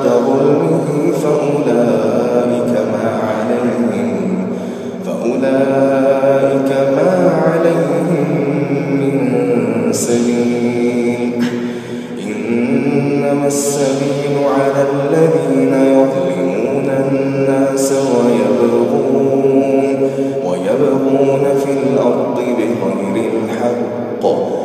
بعد ظلمه فأولئك ما عليهم فأولئك ما عليهم من سبيل. إنما السبيل على الذين يظلمون الناس ويبغون ويبغون في الأرض بغير الحق.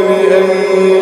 لأن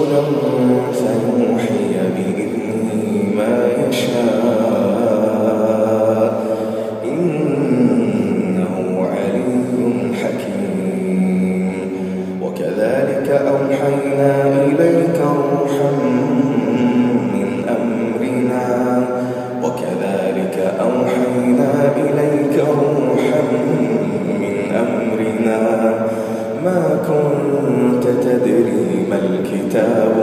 رسولا فنوحي كتاب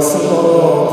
صراط